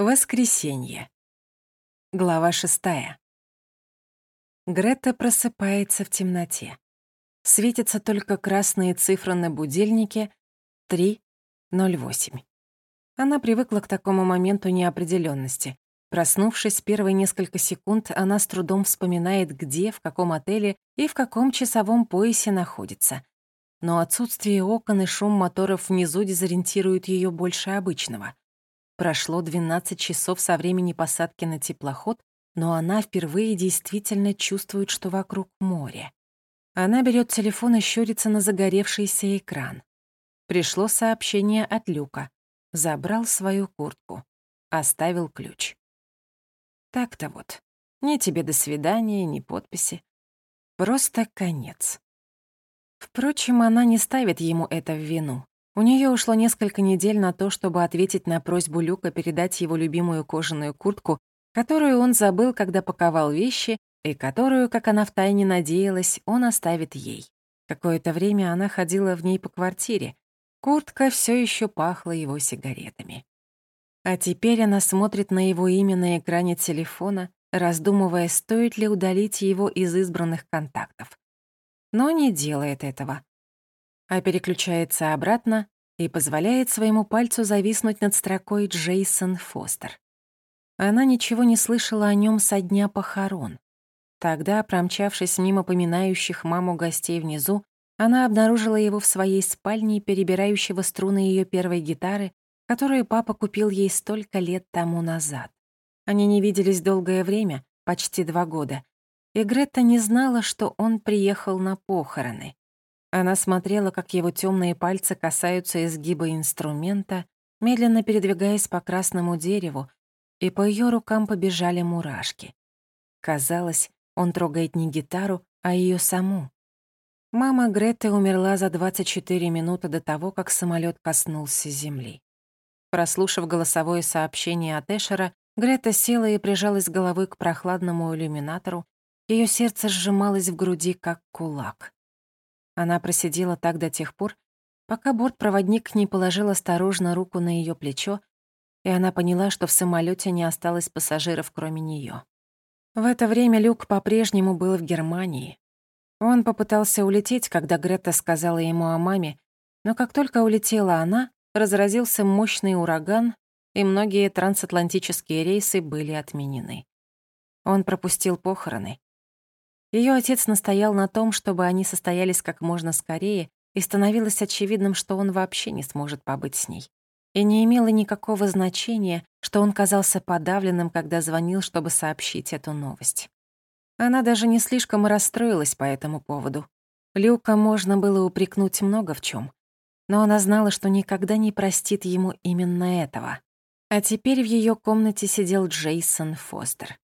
Воскресенье. Глава шестая. Грета просыпается в темноте. Светятся только красные цифры на будильнике 3.08. Она привыкла к такому моменту неопределенности. Проснувшись первые несколько секунд, она с трудом вспоминает, где, в каком отеле и в каком часовом поясе находится. Но отсутствие окон и шум моторов внизу дезориентируют ее больше обычного — Прошло 12 часов со времени посадки на теплоход, но она впервые действительно чувствует, что вокруг море. Она берет телефон и щурится на загоревшийся экран. Пришло сообщение от Люка. Забрал свою куртку. Оставил ключ. Так-то вот. Ни тебе до свидания, ни подписи. Просто конец. Впрочем, она не ставит ему это в вину. У нее ушло несколько недель на то, чтобы ответить на просьбу Люка передать его любимую кожаную куртку, которую он забыл, когда паковал вещи, и которую, как она втайне надеялась, он оставит ей. Какое-то время она ходила в ней по квартире. Куртка все еще пахла его сигаретами. А теперь она смотрит на его имя на экране телефона, раздумывая, стоит ли удалить его из избранных контактов. Но не делает этого а переключается обратно и позволяет своему пальцу зависнуть над строкой «Джейсон Фостер». Она ничего не слышала о нем со дня похорон. Тогда, промчавшись мимо поминающих маму гостей внизу, она обнаружила его в своей спальне, перебирающего струны ее первой гитары, которую папа купил ей столько лет тому назад. Они не виделись долгое время, почти два года, и Гретта не знала, что он приехал на похороны. Она смотрела, как его темные пальцы касаются изгиба инструмента, медленно передвигаясь по красному дереву, и по ее рукам побежали мурашки. Казалось, он трогает не гитару, а ее саму. Мама Греты умерла за 24 минуты до того, как самолет коснулся земли. Прослушав голосовое сообщение от Эшера, Грета села и прижалась головой к прохладному иллюминатору. Ее сердце сжималось в груди, как кулак. Она просидела так до тех пор, пока бортпроводник не положил осторожно руку на ее плечо, и она поняла, что в самолете не осталось пассажиров, кроме нее. В это время Люк по-прежнему был в Германии. Он попытался улететь, когда Грета сказала ему о маме, но как только улетела она, разразился мощный ураган, и многие трансатлантические рейсы были отменены. Он пропустил похороны, ее отец настоял на том, чтобы они состоялись как можно скорее, и становилось очевидным, что он вообще не сможет побыть с ней. И не имело никакого значения, что он казался подавленным, когда звонил, чтобы сообщить эту новость. Она даже не слишком расстроилась по этому поводу. Люка можно было упрекнуть много в чем, но она знала, что никогда не простит ему именно этого. А теперь в ее комнате сидел Джейсон Фостер.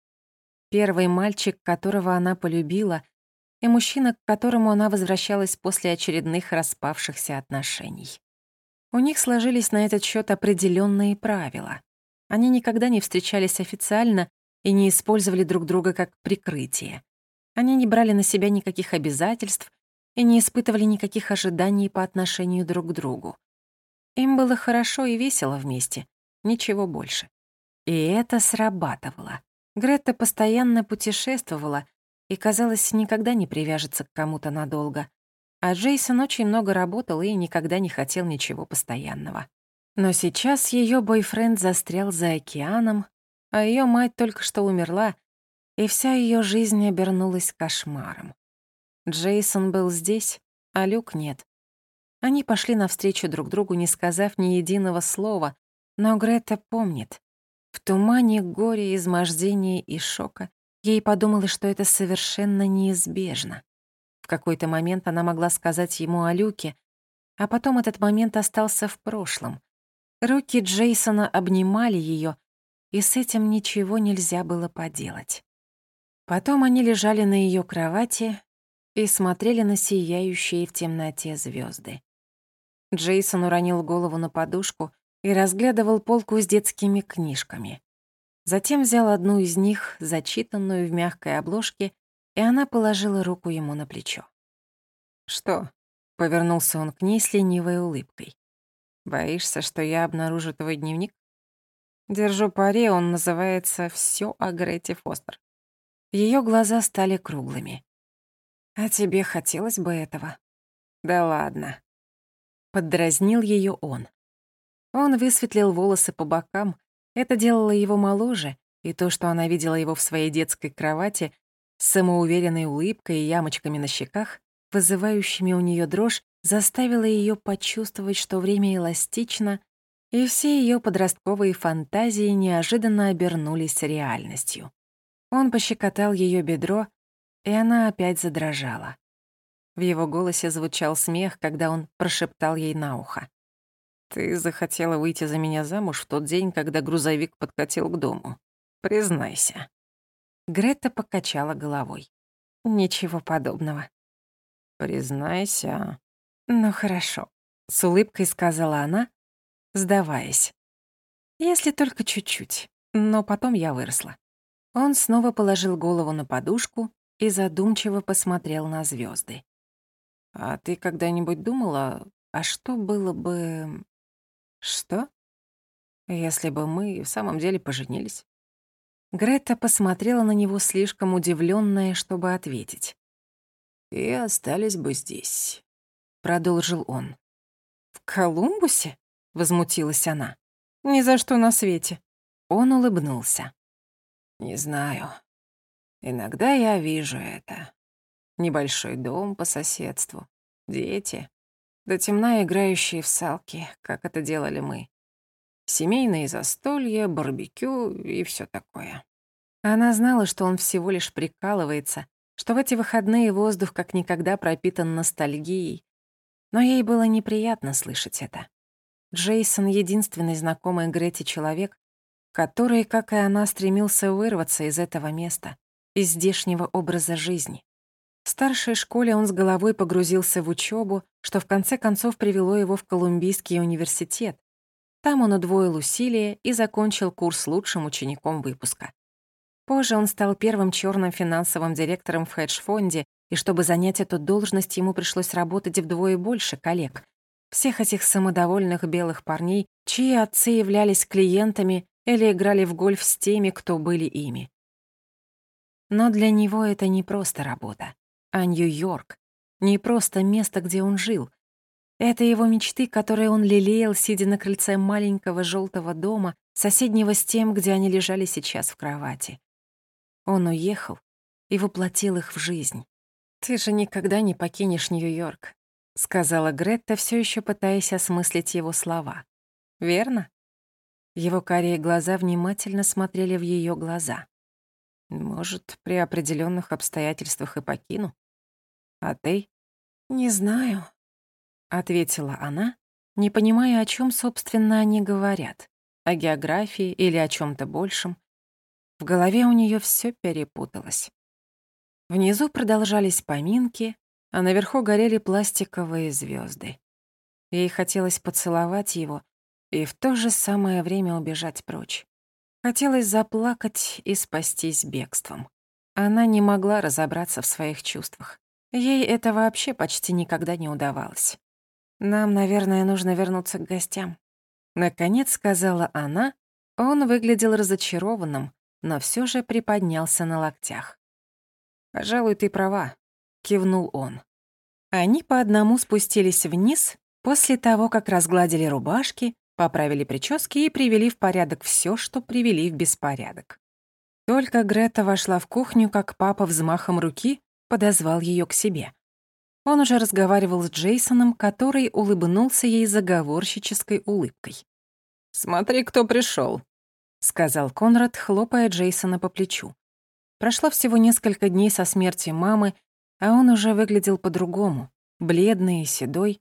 Первый мальчик, которого она полюбила, и мужчина, к которому она возвращалась после очередных распавшихся отношений. У них сложились на этот счет определенные правила. Они никогда не встречались официально и не использовали друг друга как прикрытие. Они не брали на себя никаких обязательств и не испытывали никаких ожиданий по отношению друг к другу. Им было хорошо и весело вместе, ничего больше. И это срабатывало. Гретта постоянно путешествовала и, казалось, никогда не привяжется к кому-то надолго. А Джейсон очень много работал и никогда не хотел ничего постоянного. Но сейчас ее бойфренд застрял за океаном, а ее мать только что умерла, и вся ее жизнь обернулась кошмаром. Джейсон был здесь, а Люк нет. Они пошли навстречу друг другу, не сказав ни единого слова, но Грета помнит. В тумане горя, измождения и шока ей подумалось, что это совершенно неизбежно. В какой-то момент она могла сказать ему о Люке, а потом этот момент остался в прошлом. Руки Джейсона обнимали ее, и с этим ничего нельзя было поделать. Потом они лежали на ее кровати и смотрели на сияющие в темноте звезды. Джейсон уронил голову на подушку и разглядывал полку с детскими книжками. Затем взял одну из них, зачитанную в мягкой обложке, и она положила руку ему на плечо. «Что?» — повернулся он к ней с ленивой улыбкой. «Боишься, что я обнаружу твой дневник?» Держу пари, он называется «Всё о Грете Фостер». Её глаза стали круглыми. «А тебе хотелось бы этого?» «Да ладно». Поддразнил её он. Он высветлил волосы по бокам. Это делало его моложе, и то, что она видела его в своей детской кровати с самоуверенной улыбкой и ямочками на щеках, вызывающими у неё дрожь, заставило её почувствовать, что время эластично, и все её подростковые фантазии неожиданно обернулись реальностью. Он пощекотал её бедро, и она опять задрожала. В его голосе звучал смех, когда он прошептал ей на ухо. «Ты захотела выйти за меня замуж в тот день, когда грузовик подкатил к дому. Признайся». Грета покачала головой. «Ничего подобного». «Признайся». «Ну хорошо», — с улыбкой сказала она, сдаваясь. «Если только чуть-чуть, но потом я выросла». Он снова положил голову на подушку и задумчиво посмотрел на звезды. «А ты когда-нибудь думала, а что было бы...» «Что?» «Если бы мы в самом деле поженились?» Грета посмотрела на него слишком удивленная, чтобы ответить. «И остались бы здесь», — продолжил он. «В Колумбусе?» — возмутилась она. «Ни за что на свете». Он улыбнулся. «Не знаю. Иногда я вижу это. Небольшой дом по соседству, дети, до темна играющие в салки, как это делали мы семейные застолья, барбекю и все такое. Она знала, что он всего лишь прикалывается, что в эти выходные воздух как никогда пропитан ностальгией. Но ей было неприятно слышать это. Джейсон — единственный знакомый Грети человек, который, как и она, стремился вырваться из этого места, из здешнего образа жизни. В старшей школе он с головой погрузился в учебу, что в конце концов привело его в Колумбийский университет, там он удвоил усилия и закончил курс лучшим учеником выпуска. Позже он стал первым черным финансовым директором в хедж-фонде, и чтобы занять эту должность, ему пришлось работать вдвое больше коллег. Всех этих самодовольных белых парней, чьи отцы являлись клиентами или играли в гольф с теми, кто были ими. Но для него это не просто работа, а Нью-Йорк, не просто место, где он жил, это его мечты, которые он лелеял, сидя на крыльце маленького желтого дома, соседнего с тем, где они лежали сейчас в кровати. Он уехал и воплотил их в жизнь. «Ты же никогда не покинешь Нью-Йорк», — сказала Гретта, все еще пытаясь осмыслить его слова. «Верно?» Его карие глаза внимательно смотрели в ее глаза. «Может, при определенных обстоятельствах и покину? А ты?» «Не знаю», — ответила она, не понимая, о чем, собственно, они говорят. О географии или о чем то большем. В голове у нее все перепуталось. Внизу продолжались поминки, а наверху горели пластиковые звезды. Ей хотелось поцеловать его и в то же самое время убежать прочь. Хотелось заплакать и спастись бегством. Она не могла разобраться в своих чувствах. Ей это вообще почти никогда не удавалось. «Нам, наверное, нужно вернуться к гостям», — наконец сказала она. Он выглядел разочарованным, но все же приподнялся на локтях. «Пожалуй, ты права», — кивнул он. Они по одному спустились вниз после того, как разгладили рубашки, поправили прически и привели в порядок все, что привели в беспорядок. Только Грета вошла в кухню, как папа взмахом руки подозвал ее к себе. Он уже разговаривал с Джейсоном, который улыбнулся ей заговорщической улыбкой. «Смотри, кто пришел, сказал Конрад, хлопая Джейсона по плечу. Прошло всего несколько дней со смерти мамы, а он уже выглядел по-другому, бледный и седой.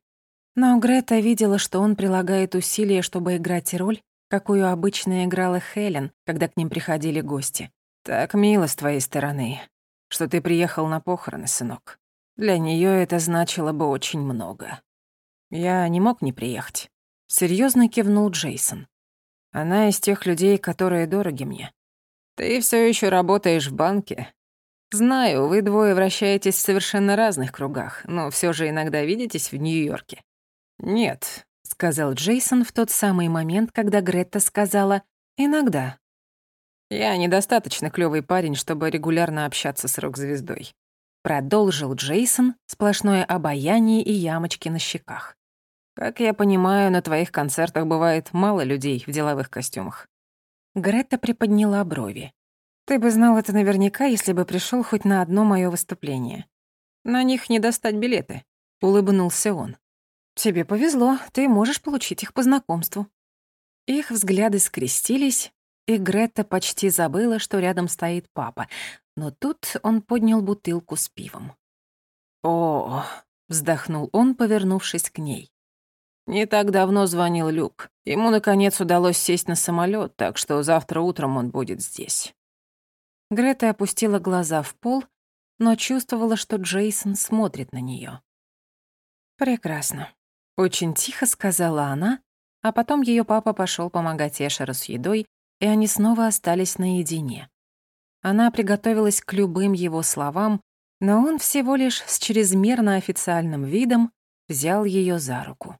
Но Грета видела, что он прилагает усилия, чтобы играть роль, какую обычно играла Хелен, когда к ним приходили гости. «Так мило с твоей стороны, что ты приехал на похороны, сынок», для нее это значило бы очень много. Я не мог не приехать. Серьезно кивнул Джейсон. Она из тех людей, которые дороги мне. Ты все еще работаешь в банке. Знаю, вы двое вращаетесь в совершенно разных кругах, но все же иногда видитесь в Нью-Йорке. Нет, сказал Джейсон в тот самый момент, когда Гретта сказала Иногда. Я недостаточно клёвый парень, чтобы регулярно общаться с рок-звездой. Продолжил Джейсон сплошное обаяние и ямочки на щеках. Как я понимаю, на твоих концертах бывает мало людей в деловых костюмах. Грета приподняла брови. Ты бы знал это наверняка, если бы пришел хоть на одно мое выступление. На них не достать билеты, улыбнулся он. Тебе повезло, ты можешь получить их по знакомству. Их взгляды скрестились, и Грета почти забыла, что рядом стоит папа, но тут он поднял бутылку с пивом. «О!» — вздохнул он, повернувшись к ней. «Не так давно звонил Люк. Ему, наконец, удалось сесть на самолет, так что завтра утром он будет здесь». Грета опустила глаза в пол, но чувствовала, что Джейсон смотрит на нее. «Прекрасно», — очень тихо сказала она, а потом ее папа пошел помогать Эшеру с едой, и они снова остались наедине. Она приготовилась к любым его словам, но он всего лишь с чрезмерно официальным видом взял ее за руку.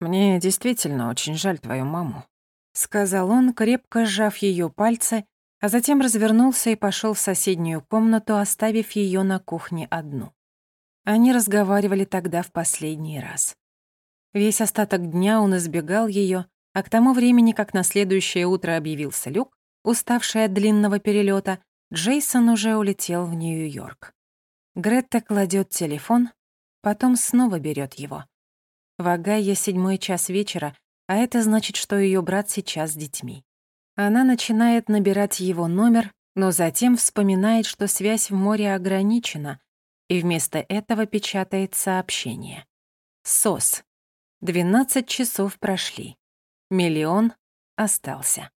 «Мне действительно очень жаль твою маму», — сказал он, крепко сжав ее пальцы, а затем развернулся и пошел в соседнюю комнату, оставив ее на кухне одну. Они разговаривали тогда в последний раз. Весь остаток дня он избегал ее, а к тому времени, как на следующее утро объявился Люк, уставший от длинного перелета, Джейсон уже улетел в Нью-Йорк. Гретта кладет телефон, потом снова берет его. В Агайе седьмой час вечера, а это значит, что ее брат сейчас с детьми. Она начинает набирать его номер, но затем вспоминает, что связь в море ограничена, и вместо этого печатает сообщение. «СОС. 12 часов прошли. Миллион остался».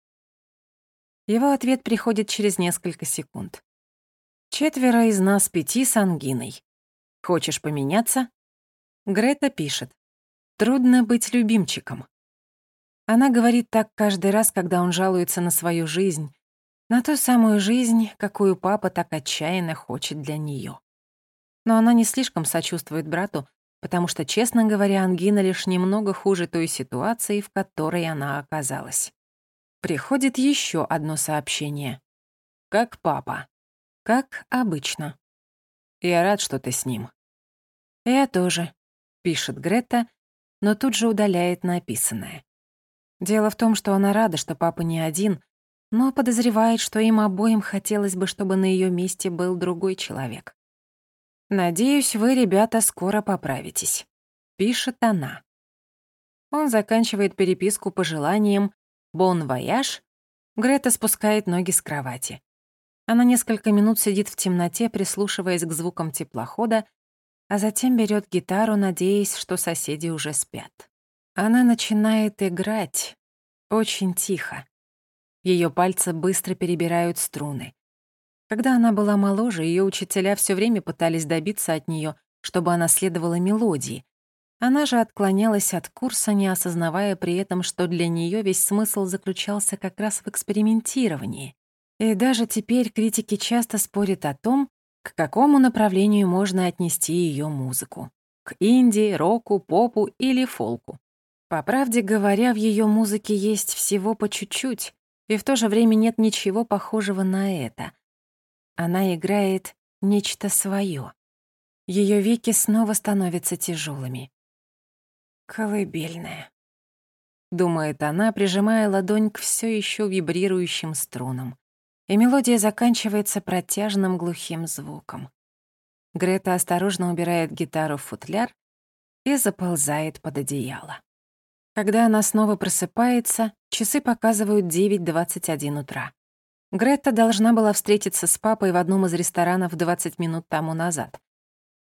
Его ответ приходит через несколько секунд. «Четверо из нас пяти с ангиной. Хочешь поменяться?» Грета пишет. Трудно быть любимчиком. Она говорит так каждый раз, когда он жалуется на свою жизнь, на ту самую жизнь, какую папа так отчаянно хочет для нее. Но она не слишком сочувствует брату, потому что, честно говоря, ангина лишь немного хуже той ситуации, в которой она оказалась. Приходит еще одно сообщение. «Как папа. Как обычно. Я рад, что ты с ним». «Я тоже», — пишет Грета, но тут же удаляет написанное. Дело в том, что она рада, что папа не один, но подозревает, что им обоим хотелось бы, чтобы на ее месте был другой человек. «Надеюсь, вы, ребята, скоро поправитесь», — пишет она. Он заканчивает переписку пожеланием «Бон вояж», Грета спускает ноги с кровати. Она несколько минут сидит в темноте, прислушиваясь к звукам теплохода, а затем берет гитару, надеясь, что соседи уже спят. Она начинает играть очень тихо. Ее пальцы быстро перебирают струны. Когда она была моложе, ее учителя все время пытались добиться от нее, чтобы она следовала мелодии. Она же отклонялась от курса, не осознавая при этом, что для нее весь смысл заключался как раз в экспериментировании. И даже теперь критики часто спорят о том, к какому направлению можно отнести ее музыку? К инди, року, попу или фолку? По правде говоря, в ее музыке есть всего по чуть-чуть, и в то же время нет ничего похожего на это. Она играет нечто свое. Ее веки снова становятся тяжелыми. «Колыбельная», — думает она, прижимая ладонь к все еще вибрирующим струнам и мелодия заканчивается протяжным глухим звуком. Грета осторожно убирает гитару в футляр и заползает под одеяло. Когда она снова просыпается, часы показывают 9.21 утра. Грета должна была встретиться с папой в одном из ресторанов 20 минут тому назад.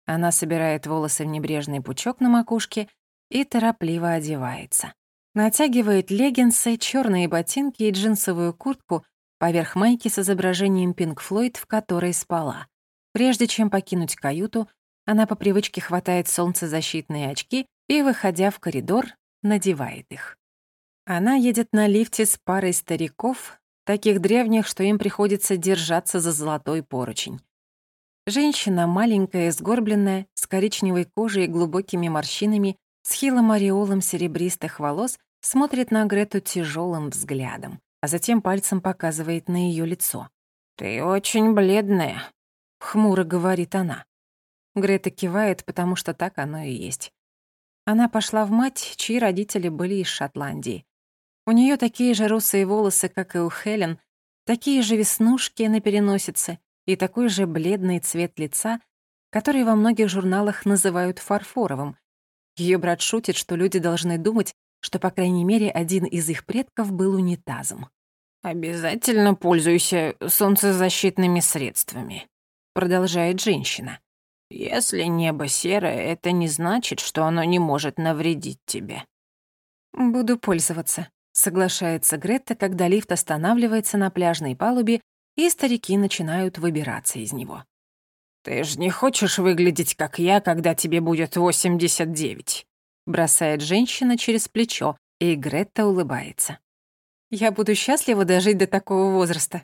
Она собирает волосы в небрежный пучок на макушке и торопливо одевается. Натягивает леггинсы, черные ботинки и джинсовую куртку, поверх майки с изображением Пинк Флойд, в которой спала. Прежде чем покинуть каюту, она по привычке хватает солнцезащитные очки и, выходя в коридор, надевает их. Она едет на лифте с парой стариков, таких древних, что им приходится держаться за золотой поручень. Женщина маленькая, сгорбленная, с коричневой кожей и глубокими морщинами, с хилым ореолом серебристых волос, смотрит на Грету тяжелым взглядом а затем пальцем показывает на ее лицо. «Ты очень бледная», — хмуро говорит она. Грета кивает, потому что так оно и есть. Она пошла в мать, чьи родители были из Шотландии. У нее такие же русые волосы, как и у Хелен, такие же веснушки на переносице и такой же бледный цвет лица, который во многих журналах называют фарфоровым. Ее брат шутит, что люди должны думать, что, по крайней мере, один из их предков был унитазом. «Обязательно пользуйся солнцезащитными средствами», — продолжает женщина. «Если небо серое, это не значит, что оно не может навредить тебе». «Буду пользоваться», — соглашается Гретта, когда лифт останавливается на пляжной палубе, и старики начинают выбираться из него. «Ты же не хочешь выглядеть, как я, когда тебе будет 89?» Бросает женщина через плечо, и Гретта улыбается. «Я буду счастлива дожить до такого возраста».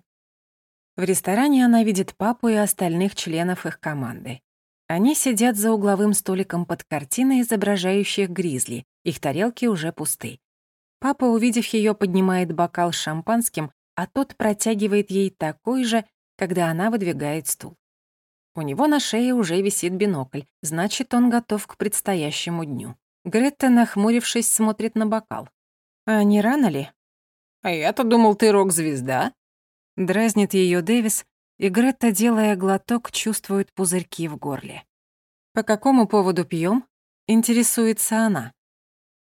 В ресторане она видит папу и остальных членов их команды. Они сидят за угловым столиком под картиной, изображающих гризли. Их тарелки уже пусты. Папа, увидев ее, поднимает бокал с шампанским, а тот протягивает ей такой же, когда она выдвигает стул. У него на шее уже висит бинокль, значит, он готов к предстоящему дню. Гретта, нахмурившись, смотрит на бокал. «А не рано ли?» «А я-то думал, ты рок-звезда?» Дразнит ее Дэвис, и Гретта, делая глоток, чувствует пузырьки в горле. «По какому поводу пьем? интересуется она.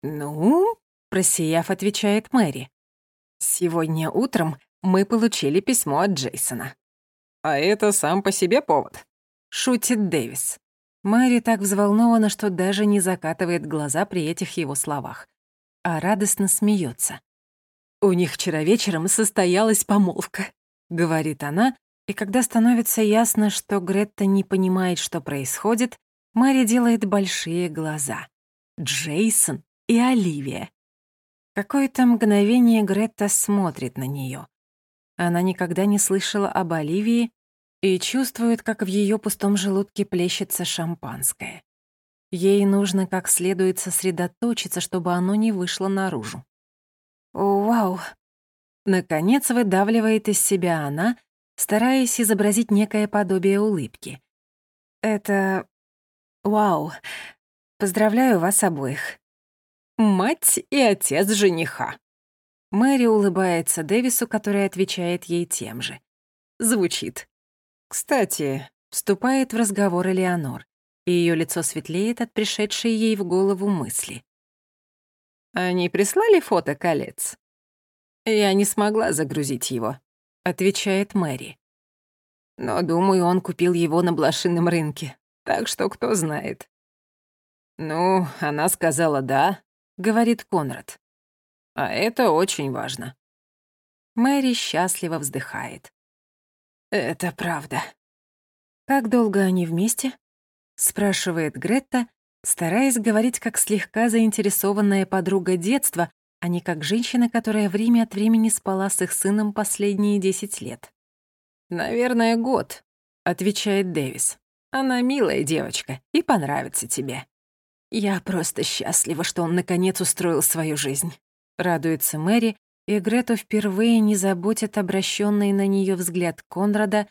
«Ну?» — просияв, отвечает Мэри. «Сегодня утром мы получили письмо от Джейсона». «А это сам по себе повод», — шутит Дэвис. Мэри так взволнована, что даже не закатывает глаза при этих его словах, а радостно смеется. «У них вчера вечером состоялась помолвка», — говорит она, и когда становится ясно, что Гретта не понимает, что происходит, Мэри делает большие глаза. Джейсон и Оливия. Какое-то мгновение Гретта смотрит на нее. Она никогда не слышала об Оливии и чувствует, как в ее пустом желудке плещется шампанское. Ей нужно как следует сосредоточиться, чтобы оно не вышло наружу. «Вау!» Наконец выдавливает из себя она, стараясь изобразить некое подобие улыбки. «Это... Вау! Поздравляю вас обоих!» «Мать и отец жениха!» Мэри улыбается Дэвису, который отвечает ей тем же. Звучит кстати, вступает в разговор Элеонор, и ее лицо светлеет от пришедшей ей в голову мысли. «Они прислали фото колец?» «Я не смогла загрузить его», — отвечает Мэри. «Но, думаю, он купил его на блошином рынке, так что кто знает». «Ну, она сказала «да», — говорит Конрад. «А это очень важно». Мэри счастливо вздыхает. «Это правда». «Как долго они вместе?» — спрашивает Гретта, стараясь говорить как слегка заинтересованная подруга детства, а не как женщина, которая время от времени спала с их сыном последние десять лет. «Наверное, год», — отвечает Дэвис. «Она милая девочка и понравится тебе». «Я просто счастлива, что он наконец устроил свою жизнь», — радуется Мэри, и Грету впервые не заботит обращенный на нее взгляд Конрада,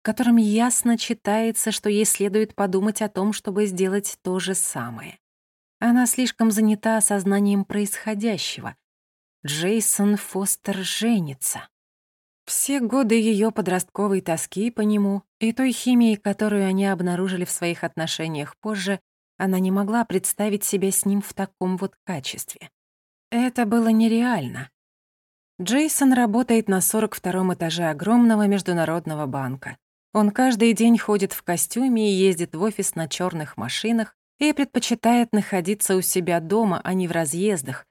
в котором ясно читается, что ей следует подумать о том, чтобы сделать то же самое. Она слишком занята осознанием происходящего. Джейсон Фостер женится. Все годы ее подростковой тоски по нему и той химии, которую они обнаружили в своих отношениях позже, она не могла представить себя с ним в таком вот качестве. Это было нереально. Джейсон работает на 42-м этаже огромного международного банка. Он каждый день ходит в костюме и ездит в офис на черных машинах и предпочитает находиться у себя дома, а не в разъездах.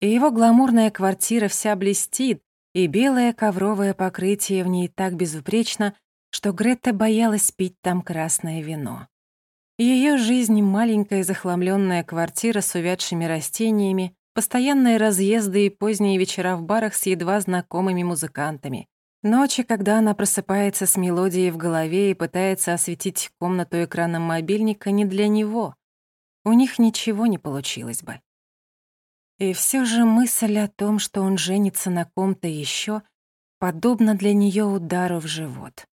И его гламурная квартира вся блестит, и белое ковровое покрытие в ней так безупречно, что Гретта боялась пить там красное вино. Ее жизнь — маленькая захламленная квартира с увядшими растениями, Постоянные разъезды и поздние вечера в барах с едва знакомыми музыкантами. Ночи, когда она просыпается с мелодией в голове и пытается осветить комнату экраном мобильника, не для него. У них ничего не получилось бы. И все же мысль о том, что он женится на ком-то еще, подобна для нее удару в живот.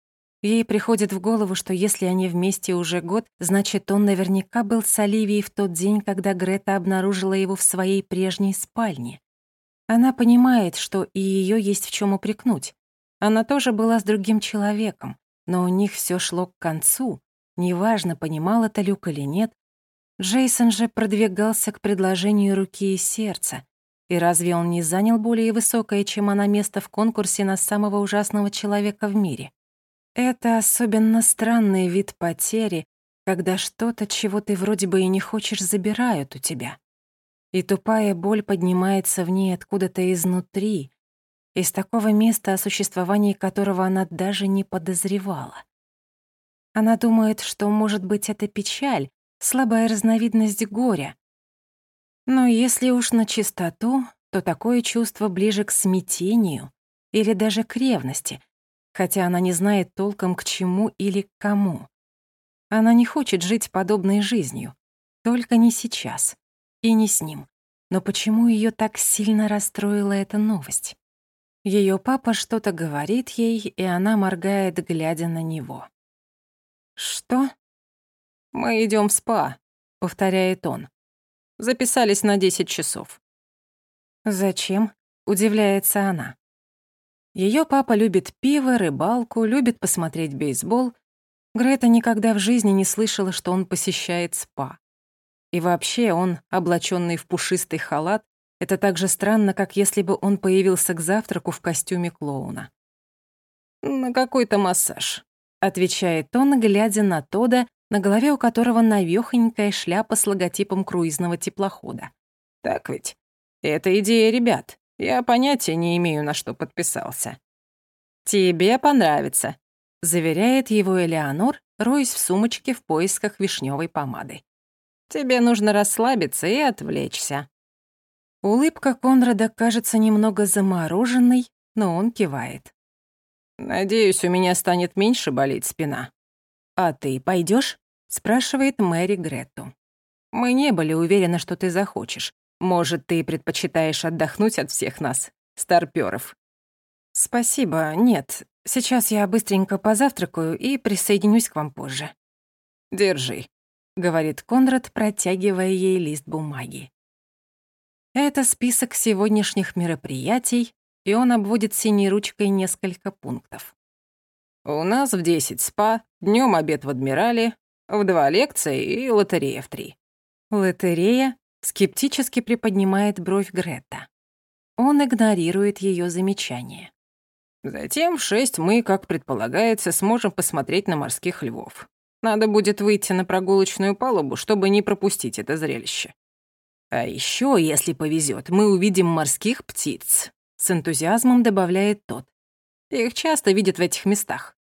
Ей приходит в голову, что если они вместе уже год, значит, он наверняка был с Оливией в тот день, когда Грета обнаружила его в своей прежней спальне. Она понимает, что и ее есть в чем упрекнуть. Она тоже была с другим человеком, но у них все шло к концу. Неважно, понимал это Люк или нет. Джейсон же продвигался к предложению руки и сердца. И разве он не занял более высокое, чем она, место в конкурсе на самого ужасного человека в мире? Это особенно странный вид потери, когда что-то, чего ты вроде бы и не хочешь, забирают у тебя. И тупая боль поднимается в ней откуда-то изнутри, из такого места, о существовании которого она даже не подозревала. Она думает, что, может быть, это печаль, слабая разновидность горя. Но если уж на чистоту, то такое чувство ближе к смятению или даже к ревности, хотя она не знает толком к чему или к кому. Она не хочет жить подобной жизнью, только не сейчас и не с ним. Но почему ее так сильно расстроила эта новость? Ее папа что-то говорит ей, и она моргает, глядя на него. «Что?» «Мы идем в спа», — повторяет он. «Записались на 10 часов». «Зачем?» — удивляется она. Ее папа любит пиво, рыбалку, любит посмотреть бейсбол. Грета никогда в жизни не слышала, что он посещает спа. И вообще он, облаченный в пушистый халат, это так же странно, как если бы он появился к завтраку в костюме клоуна. «На какой-то массаж», — отвечает он, глядя на Тода, на голове у которого навёхонькая шляпа с логотипом круизного теплохода. «Так ведь? Это идея ребят. Я понятия не имею, на что подписался». «Тебе понравится», — заверяет его Элеонор, роясь в сумочке в поисках вишневой помады. «Тебе нужно расслабиться и отвлечься». Улыбка Конрада кажется немного замороженной, но он кивает. «Надеюсь, у меня станет меньше болеть спина». «А ты пойдешь? спрашивает Мэри Грету. «Мы не были уверены, что ты захочешь. Может, ты предпочитаешь отдохнуть от всех нас, старпёров?» «Спасибо, нет. Сейчас я быстренько позавтракаю и присоединюсь к вам позже». «Держи», — говорит Конрад, протягивая ей лист бумаги. Это список сегодняшних мероприятий, и он обводит синей ручкой несколько пунктов. У нас в 10 спа, днем обед в Адмирале, в два лекции и лотерея в три. Лотерея скептически приподнимает бровь Грета. Он игнорирует ее замечание. Затем в шесть мы, как предполагается, сможем посмотреть на морских львов. Надо будет выйти на прогулочную палубу, чтобы не пропустить это зрелище. А еще, если повезет, мы увидим морских птиц. С энтузиазмом добавляет тот. Их часто видят в этих местах.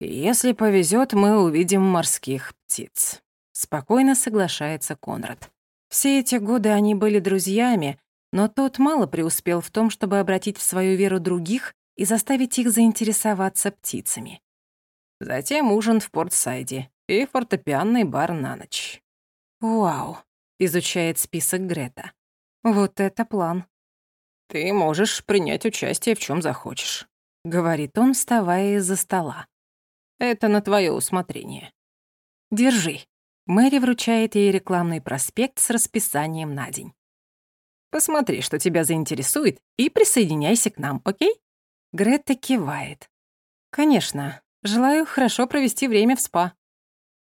Если повезет, мы увидим морских птиц. Спокойно соглашается Конрад. Все эти годы они были друзьями, но тот мало преуспел в том, чтобы обратить в свою веру других и заставить их заинтересоваться птицами. Затем ужин в Портсайде и фортепианный бар на ночь. Вау, изучает список Грета. Вот это план. Ты можешь принять участие в чем захочешь, говорит он, вставая из-за стола. Это на твое усмотрение. Держи. Мэри вручает ей рекламный проспект с расписанием на день. Посмотри, что тебя заинтересует, и присоединяйся к нам, окей? Грета кивает. Конечно, желаю хорошо провести время в спа.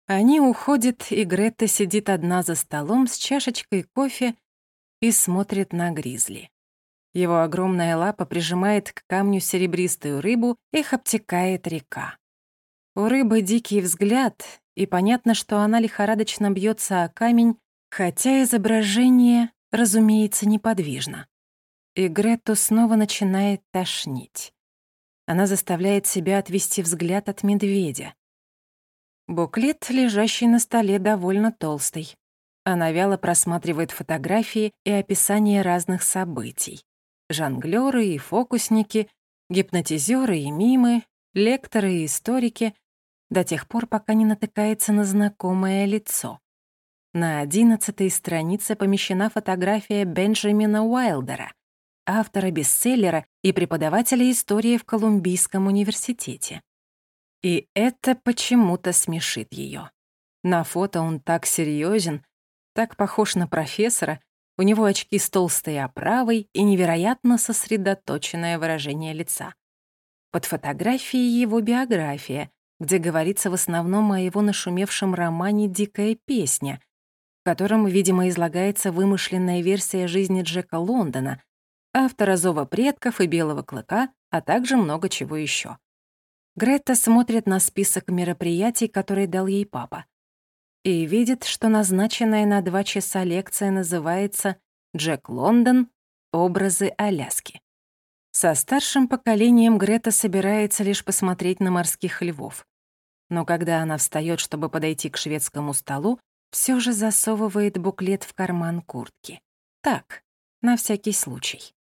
Они уходят, и Грета сидит одна за столом с чашечкой кофе и смотрит на Гризли. Его огромная лапа прижимает к камню серебристую рыбу, их обтекает река. У рыбы дикий взгляд, и понятно, что она лихорадочно бьется о камень, хотя изображение, разумеется, неподвижно. И Грету снова начинает тошнить. Она заставляет себя отвести взгляд от медведя. Буклет, лежащий на столе, довольно толстый. Она вяло просматривает фотографии и описание разных событий. Жонглёры и фокусники, гипнотизеры и мимы, лекторы и историки, до тех пор, пока не натыкается на знакомое лицо. На одиннадцатой странице помещена фотография Бенджамина Уайлдера, автора бестселлера и преподавателя истории в Колумбийском университете. И это почему-то смешит ее. На фото он так серьезен, так похож на профессора, у него очки с толстой оправой и невероятно сосредоточенное выражение лица. Под фотографией его биография, где говорится в основном о его нашумевшем романе «Дикая песня», в котором, видимо, излагается вымышленная версия жизни Джека Лондона, автора «Зова предков» и «Белого клыка», а также много чего еще. Грета смотрит на список мероприятий, которые дал ей папа, и видит, что назначенная на два часа лекция называется «Джек Лондон. Образы Аляски». Со старшим поколением Грета собирается лишь посмотреть на морских львов. Но когда она встает, чтобы подойти к шведскому столу, все же засовывает буклет в карман куртки. Так, на всякий случай.